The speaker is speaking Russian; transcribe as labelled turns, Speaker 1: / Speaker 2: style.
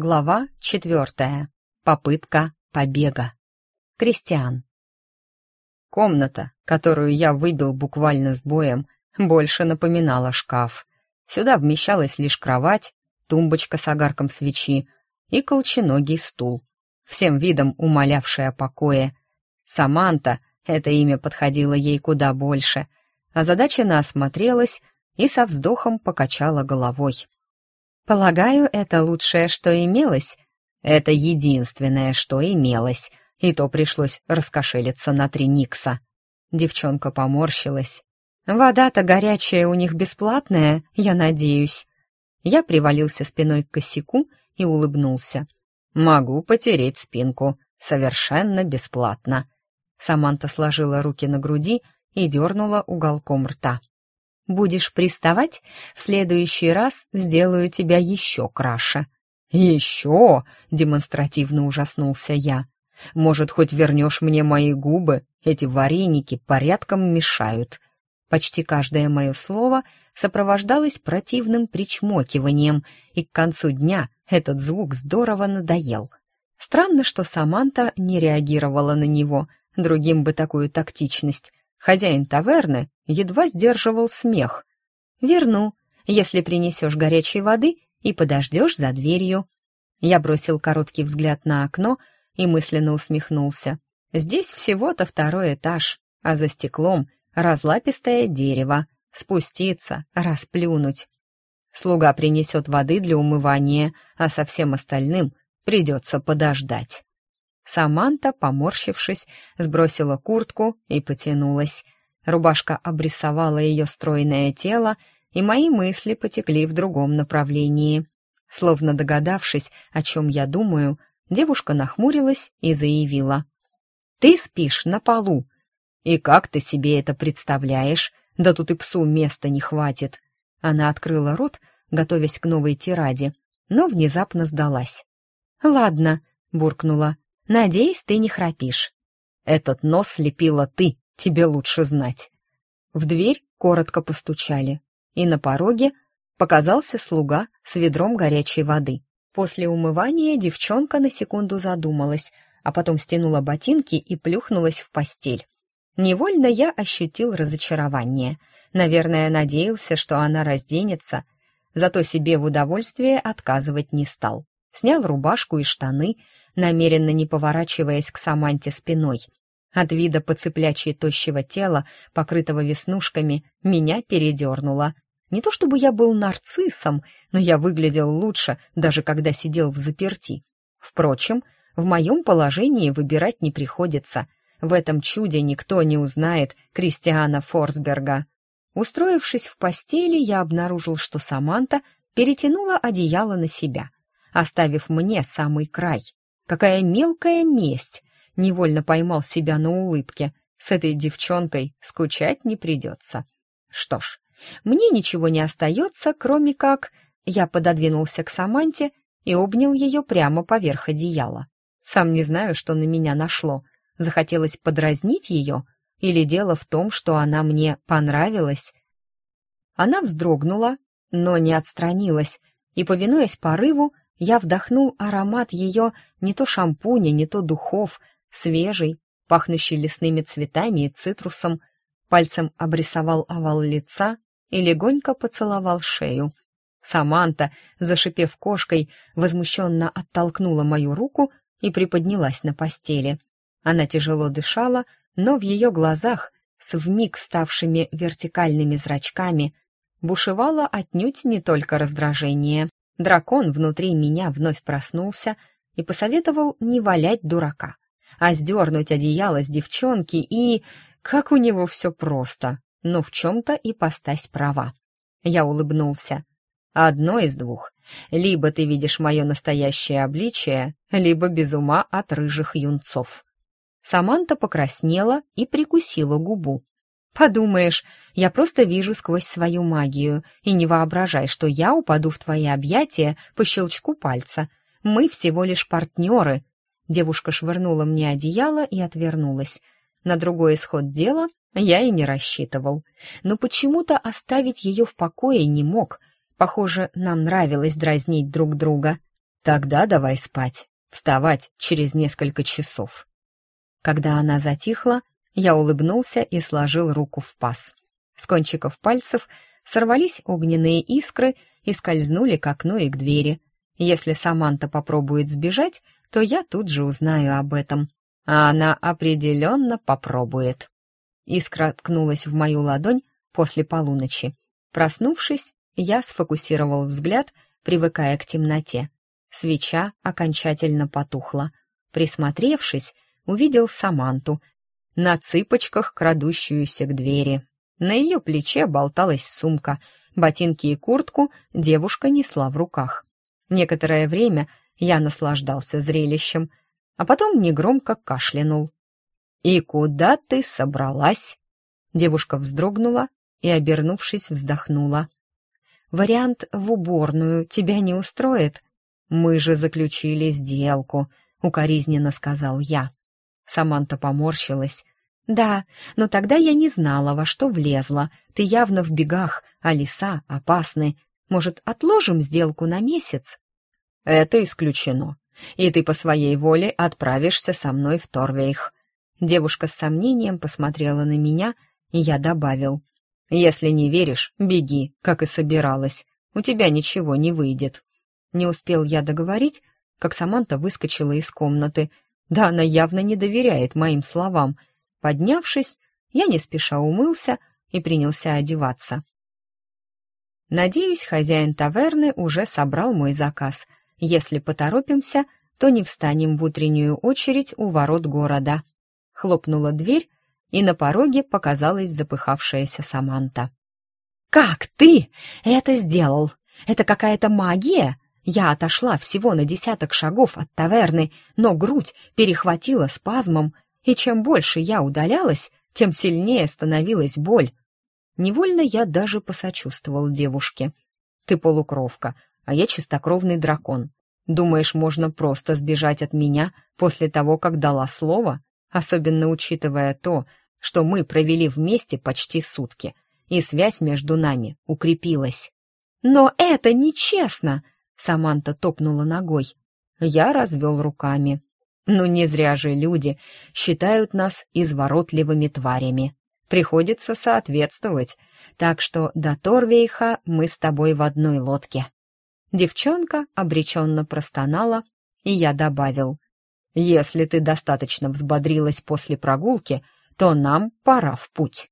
Speaker 1: Глава четвертая. Попытка побега. Кристиан. Комната, которую я выбил буквально с боем, больше напоминала шкаф. Сюда вмещалась лишь кровать, тумбочка с огарком свечи и колченогий стул, всем видом умолявшая о покое. Саманта, это имя подходило ей куда больше, а задача осмотрелась и со вздохом покачала головой. Полагаю, это лучшее, что имелось. Это единственное, что имелось, и то пришлось раскошелиться на три Никса. Девчонка поморщилась. Вода-то горячая у них бесплатная, я надеюсь. Я привалился спиной к косяку и улыбнулся. Могу потереть спинку, совершенно бесплатно. Саманта сложила руки на груди и дернула уголком рта. Будешь приставать, в следующий раз сделаю тебя еще краше». «Еще?» — демонстративно ужаснулся я. «Может, хоть вернешь мне мои губы? Эти вареники порядком мешают». Почти каждое мое слово сопровождалось противным причмокиванием, и к концу дня этот звук здорово надоел. Странно, что Саманта не реагировала на него, другим бы такую тактичность, Хозяин таверны едва сдерживал смех. «Верну, если принесешь горячей воды и подождешь за дверью». Я бросил короткий взгляд на окно и мысленно усмехнулся. «Здесь всего-то второй этаж, а за стеклом разлапистое дерево. Спуститься, расплюнуть. Слуга принесет воды для умывания, а со всем остальным придется подождать». Саманта, поморщившись, сбросила куртку и потянулась. Рубашка обрисовала ее стройное тело, и мои мысли потекли в другом направлении. Словно догадавшись, о чем я думаю, девушка нахмурилась и заявила. «Ты спишь на полу. И как ты себе это представляешь? Да тут и псу места не хватит». Она открыла рот, готовясь к новой тираде, но внезапно сдалась. «Ладно», — буркнула, Надеюсь, ты не храпишь. Этот нос лепила ты, тебе лучше знать. В дверь коротко постучали, и на пороге показался слуга с ведром горячей воды. После умывания девчонка на секунду задумалась, а потом стянула ботинки и плюхнулась в постель. Невольно я ощутил разочарование. Наверное, надеялся, что она разденется, зато себе в удовольствие отказывать не стал. Снял рубашку и штаны, намеренно не поворачиваясь к Саманте спиной. От вида поцеплячьей тощего тела, покрытого веснушками, меня передернуло. Не то чтобы я был нарциссом, но я выглядел лучше, даже когда сидел в заперти. Впрочем, в моем положении выбирать не приходится. В этом чуде никто не узнает Кристиана Форсберга. Устроившись в постели, я обнаружил, что Саманта перетянула одеяло на себя, оставив мне самый край. Какая мелкая месть! Невольно поймал себя на улыбке. С этой девчонкой скучать не придется. Что ж, мне ничего не остается, кроме как... Я пододвинулся к Саманте и обнял ее прямо поверх одеяла. Сам не знаю, что на меня нашло. Захотелось подразнить ее? Или дело в том, что она мне понравилась? Она вздрогнула, но не отстранилась, и, повинуясь порыву, я вдохнул аромат ее не то шампуня, не то духов, свежий, пахнущий лесными цветами и цитрусом, пальцем обрисовал овал лица и легонько поцеловал шею. Саманта, зашипев кошкой, возмущенно оттолкнула мою руку и приподнялась на постели. Она тяжело дышала, но в ее глазах, с вмиг ставшими вертикальными зрачками, бушевало отнюдь не только раздражение. Дракон внутри меня вновь проснулся и посоветовал не валять дурака, а сдернуть одеяло с девчонки и... Как у него все просто, но в чем-то и постась права. Я улыбнулся. Одно из двух. Либо ты видишь мое настоящее обличие, либо без ума от рыжих юнцов. Саманта покраснела и прикусила губу. Подумаешь, я просто вижу сквозь свою магию, и не воображай, что я упаду в твои объятия по щелчку пальца. Мы всего лишь партнеры». Девушка швырнула мне одеяло и отвернулась. На другой исход дела я и не рассчитывал. Но почему-то оставить ее в покое не мог. Похоже, нам нравилось дразнить друг друга. «Тогда давай спать. Вставать через несколько часов». Когда она затихла, я улыбнулся и сложил руку в паз. С кончиков пальцев сорвались огненные искры и скользнули к окну и к двери. Если Саманта попробует сбежать, то я тут же узнаю об этом. А она определенно попробует. Искра ткнулась в мою ладонь после полуночи. Проснувшись, я сфокусировал взгляд, привыкая к темноте. Свеча окончательно потухла. Присмотревшись, увидел Саманту, на цыпочках, крадущуюся к двери. На ее плече болталась сумка. Ботинки и куртку девушка несла в руках. Некоторое время я наслаждался зрелищем, а потом негромко кашлянул. «И куда ты собралась?» Девушка вздрогнула и, обернувшись, вздохнула. «Вариант в уборную тебя не устроит?» «Мы же заключили сделку», — укоризненно сказал я. Саманта поморщилась. «Да, но тогда я не знала, во что влезла. Ты явно в бегах, а леса опасны. Может, отложим сделку на месяц?» «Это исключено. И ты по своей воле отправишься со мной в Торвейх». Девушка с сомнением посмотрела на меня, и я добавил. «Если не веришь, беги, как и собиралась. У тебя ничего не выйдет». Не успел я договорить, как Саманта выскочила из комнаты — да она явно не доверяет моим словам. Поднявшись, я не спеша умылся и принялся одеваться. Надеюсь, хозяин таверны уже собрал мой заказ. Если поторопимся, то не встанем в утреннюю очередь у ворот города. Хлопнула дверь, и на пороге показалась запыхавшаяся Саманта. «Как ты это сделал? Это какая-то магия?» Я отошла всего на десяток шагов от таверны, но грудь перехватила спазмом, и чем больше я удалялась, тем сильнее становилась боль. Невольно я даже посочувствовал девушке. «Ты полукровка, а я чистокровный дракон. Думаешь, можно просто сбежать от меня после того, как дала слово? Особенно учитывая то, что мы провели вместе почти сутки, и связь между нами укрепилась». «Но это нечестно!» Саманта топнула ногой. Я развел руками. Ну не зря же люди считают нас изворотливыми тварями. Приходится соответствовать. Так что до Торвейха мы с тобой в одной лодке. Девчонка обреченно простонала, и я добавил. Если ты достаточно взбодрилась после прогулки, то нам пора в путь.